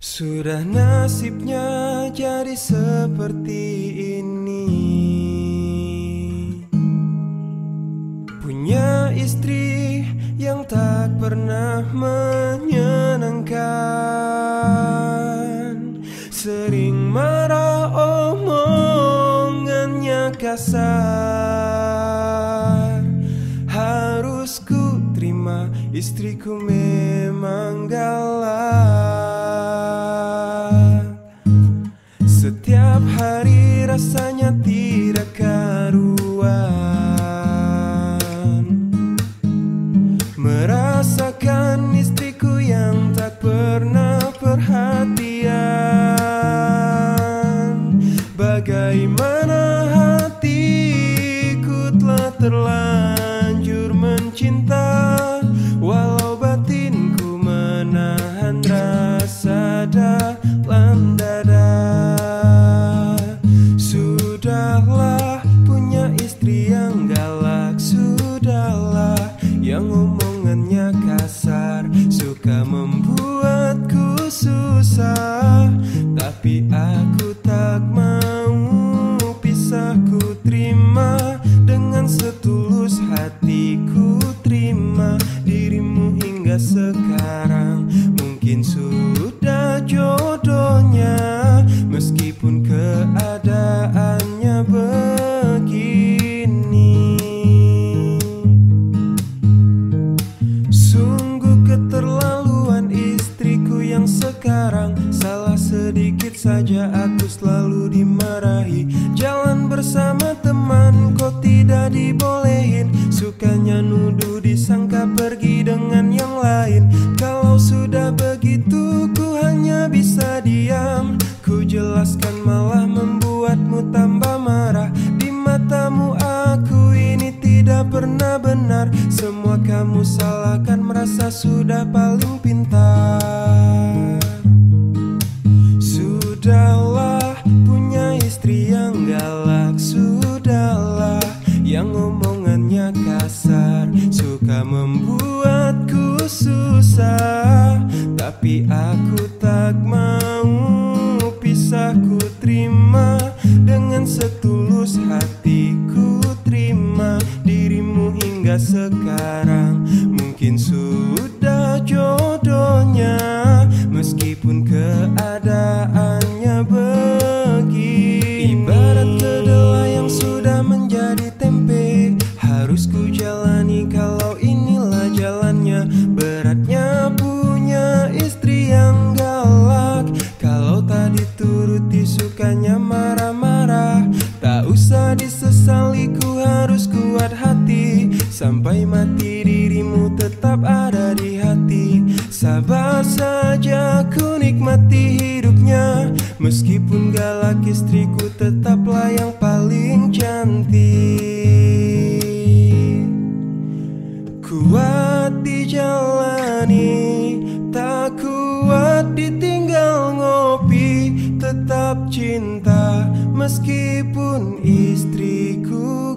Sudah nasibnya jadi seperti ini. Punya istri yang tak pernah menyenangkan. Sering marah omongannya kasar. Harus ku terima istriku memang Bagaimana hatiku telah terlanjur mencinta Walau batinku menahan rasa dalam dada. Sudahlah punya istri yang galak Sudahlah yang omongannya kasar Suka membuatku susah. Tapi aku sekarang. Salah sedikit saja aku selalu dimarahi. Jalan bersama teman kok tidak dibolehin. Sukanya nuduh disangka pergi dengan yang lain. Kalau sudah begitu ku hanya bisa diam. Ku jelaskan malah membuatmu tambah marah. Di matamu aku ini tidak pernah benar. Semua kamu salahkan merasa sudah paling pintar galak Sudahlah. Yang omongannya kasar. Suka membuatku susah. Tapi aku tak mau pisahku terima. Dengan setulus hatiku terima. Dirimu hingga sekarang Mungkin sudah dituruti sukanya marah-marah. Tak usah disesali ku harus kuat hati. Sampai mati dirimu tetap ada di hati. Sabar saja ku nikmati hidupnya. Meskipun galak istriku tetaplah yang paling cantik. Kuat dijalani Tak kuat ditinggal ngopi Tetap cinta Meskipun istriku